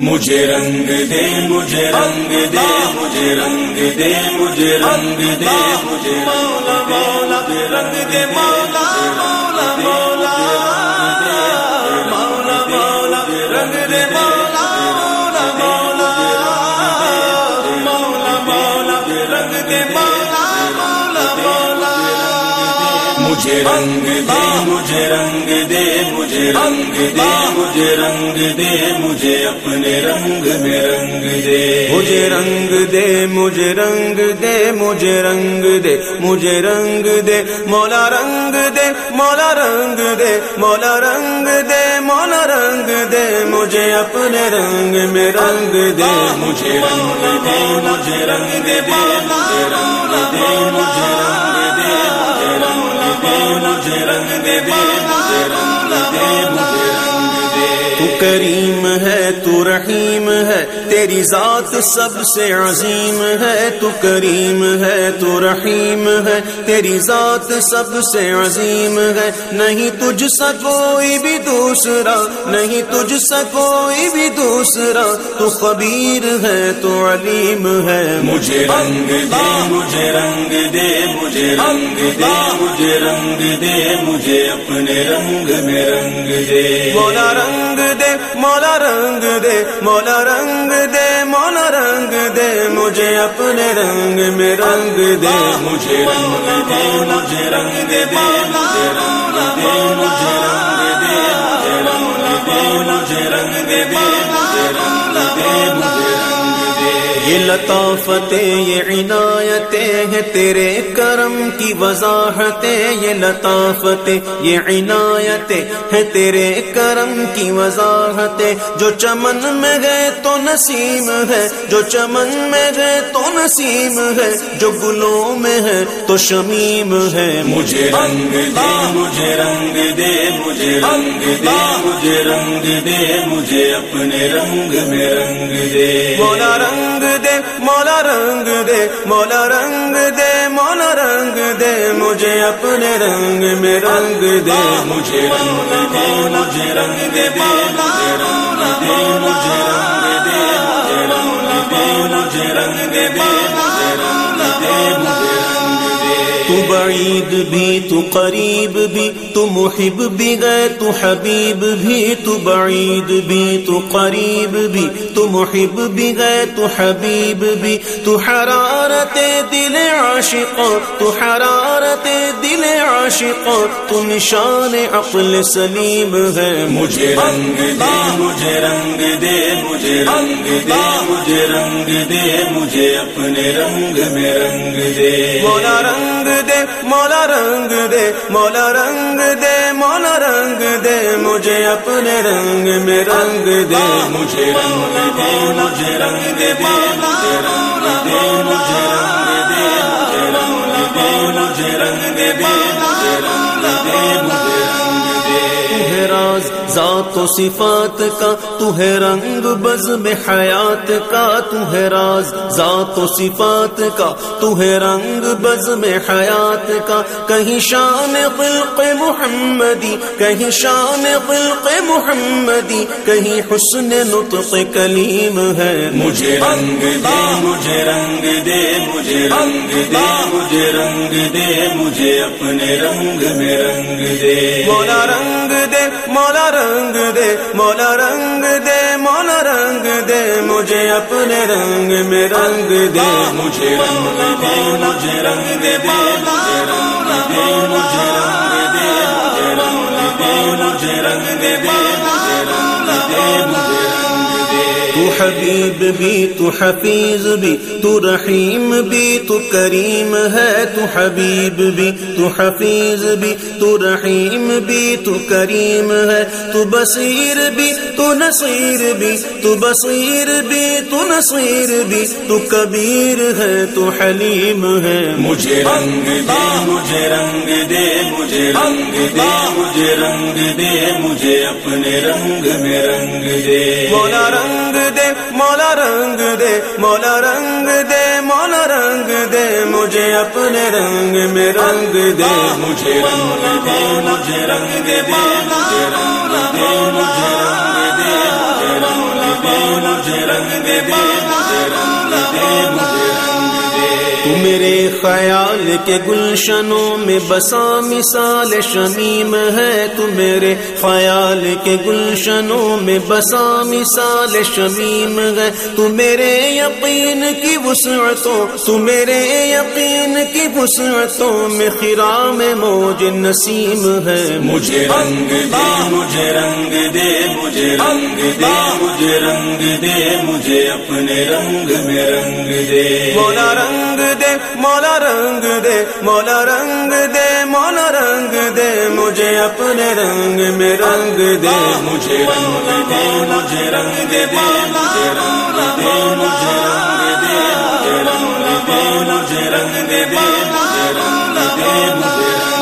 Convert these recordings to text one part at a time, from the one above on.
مجھے رنگ دے مجھے رنگ دے مجھے رنگ دے مجھے رنگ دے مجھے مولا مولا رنگ دے مولا مولا مولا مولا مولا رنگ دے مولا مجھے رنگ دے مجھے رنگ دے مجھے رنگ دے مجھے رنگ دے مجھے اپنے رنگ میں رنگ دے مجھے رنگ دے مجھے رنگ دے مجھے رنگ دے مجھے رنگ دے مولا رنگ دے مولا رنگ دے مولا رنگ دے مولا رنگ دے مجھے اپنے رنگ میں رنگ دے مجھے رنگ دے مجھے رنگ دے مجھے رنگ دے مجھے رنگ دے مجھے رنگ دے مجھے رنگ دے مجھے رنگ دے مجھے رنگ دے تو کریم ہے، تو رحیم ہے تیری ذات سب سے عظیم ہے تو کریم ہے تو رحیم ہے۔ تیری ذات سب سے عظیم ہے۔ نہیں تجھ سا کوئی بھی دوسرا نہیں تجھ سا کوئی بھی دوسرا۔ تو خبیر ہے تو علیم ہے۔ مجھے رنگ دے مجھے رنگ دے مجھے رنگ دے مجھے رنگ دے مجھے اپنے رنگ میں رنگ دے۔ مولا رنگ دے مولا رنگ دے مولا رنگ دے مولا رنگ دے، مجھے اپنے رنگ میں رنگ دے۔ مجھے رنگ دے، مجھے رنگ دے دے، مجھے رنگ دے، مجھے رنگ دے، مجھے رنگ دے، مجھے رنگ دے، مجھے رنگ دے۔ یہ لطافتیں یہ عنایتیں ہیں تیرے کرم کی وضاحتیں یہ لطافتیں یہ عنایتیں ہیں تیرے کرم کی وضاحتیں۔ جو چمن میں گئے تو نسیم ہے جو چمن میں گئے تو نسیم ہے۔ جو گلوں میں ہے تو شمیم ہے۔ مجھے رنگ دے مجھے رنگ دے مجھے رنگ دے مجھے رنگ دے مجھے اپنے رنگ میں رنگ دے۔ مولا رنگ دے مولا رنگ دے مولا رنگ دے مولا رنگ دے مجھے اپنے رنگ میں رنگ دے مجھے رنگ دے مجھے رنگ دے مجھے رنگ دے مجھے رنگ دے مجھے رنگ دے مجھے رنگ دے مجھے رنگ دے مجھے رنگ دے تو بعید بھی تو قریب بھی، تو محب بھی گئے تو حبیب بھی، تو بعید بھی، تو قریب بھی، تو محب بھی گئے تو حبیب بھی، تو حرارت دل عاشق، تو حرارت دل عاشق، تو نشان عقل سلیم ہے مجھے رنگ دے، مجھے رنگ دے، مجھے رنگ دے، مجھے رنگ دے، مجھے اپنے رنگ میں رنگ دے۔ مولا رنگ دے، مولا رنگ دے مولا رنگ دے مولا رنگ دے مجھے اپنے رنگ میں رنگ دے مجھے رنگ دے مجھے رنگ دے مجھے رنگ دے مجھے رنگ دے مجھے رنگ دے مجھے رنگ دے ذات و صفات کا تو ہے رنگ بز میں حیات کا تو ہے راز ذات و صفات کا تو ہے رنگ بز میں حیات کا۔ کہیں شان خلق محمدی کہیں شان خلق محمدی کہیں حسن نطق کلیم ہے۔ مجھے رنگ دے مجھے رنگ دے مجھے رنگ دے مجھے رنگ دے مجھے اپنے رنگ میں رنگ دے۔ مولا رنگ دے مولا رنگ رنگ دے مولا رنگ دے مولا رنگ دے مجھے اپنے رنگ میں رنگ دے مجھے رنگ دے مجھے رنگ دے مجھے رنگ دے مجھے رنگ دے مجھے رنگ دے مجھے رنگ دے مجھے رنگ دے تو حبیب بھی تو حفیظ بھی تو رحیم بھی تو کریم ہے تو حبیب بھی تو حفیظ بھی تو رحیم بھی تو کریم ہے تو بصیر بھی تو نصیر بھی تو بصیر بھی تو نصیر بھی تو کبیر ہے تو حلیم ہے مجھے رنگ دے مجھے رنگ دے مجھے رنگ دے مجھے رنگ دے مجھے اپنے رنگ میں رنگ دے مولا رنگ دے مولا رنگ دے مولا رنگ دے مولا رنگ دے مجھے اپنے رنگ میں رنگ دے مجھے رنگ دے مجھے رنگ دے مجھے رنگ دے مجھے رنگ دے مجھے رنگ دے مجھے رنگ دے مجھے رنگ دے تو میرے خیال کے گلشنوں میں بسا مثال شمیم ہے تو میرے خیال کے گلشنوں میں بسا مثال شمیم ہے تو میرے یقین کی وسعتوں تو میرے یقین کی وسعتوں میں خرام موج نسیم ہے۔ مجھے رنگ دے مجھے رنگ دے مجھے رنگ دے مجھے رنگ دے مجھے اپنے رنگ میں رنگ دے۔ مولا رنگ دے مولا رنگ دے مولا رنگ دے مولا رنگ دے مجھے اپنے رنگ میں رنگ دے مجھے رنگ دے مجھے رنگ دے مجھے رنگ دے مجھے رنگ دے مجھے رنگ دے مجھے رنگ دے مجھے رنگ دے مجھے رنگ دے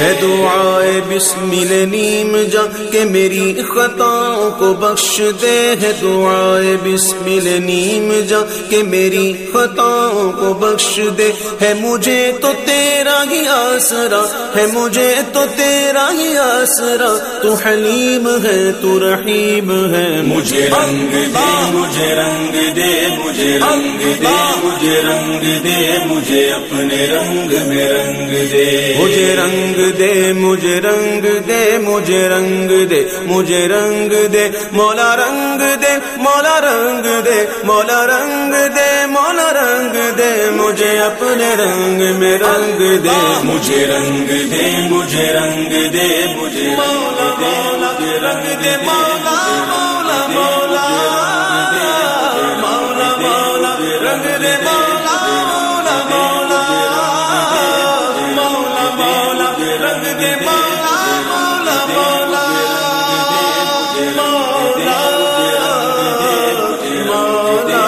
ہے دعائے بسم نیم جا کہ میری خطاؤں کو بخش دے ہے دعائے بسم نیم جا کہ میری خطاؤں کو بخش دے ہے مجھے تو تیرا ہی آسرا ہے مجھے تو تیرا ہی آسرا تو حلیم ہے تو رحیم ہے۔ مجھے رنگ دے مجھے رنگ دے مجھے رنگ دے مجھے رنگ دے مجھے اپنے رنگ میں رنگ دے۔ مجھے رنگ دے مجھے رنگ دے مجھے رنگ دے مجھے رنگ دے مولا رنگ دے مولا رنگ دے مولا رنگ دے مولا رنگ دے مجھے اپنے رنگ میں رنگ دے مجھے رنگ دے مجھے رنگ دے مجھے رنگ دے رنگ دے مولا دے مولا مولا مولا مولا مولا مولا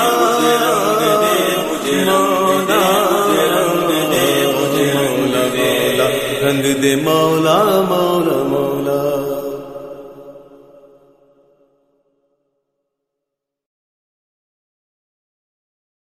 مولا رنگ دے مولا مولا۔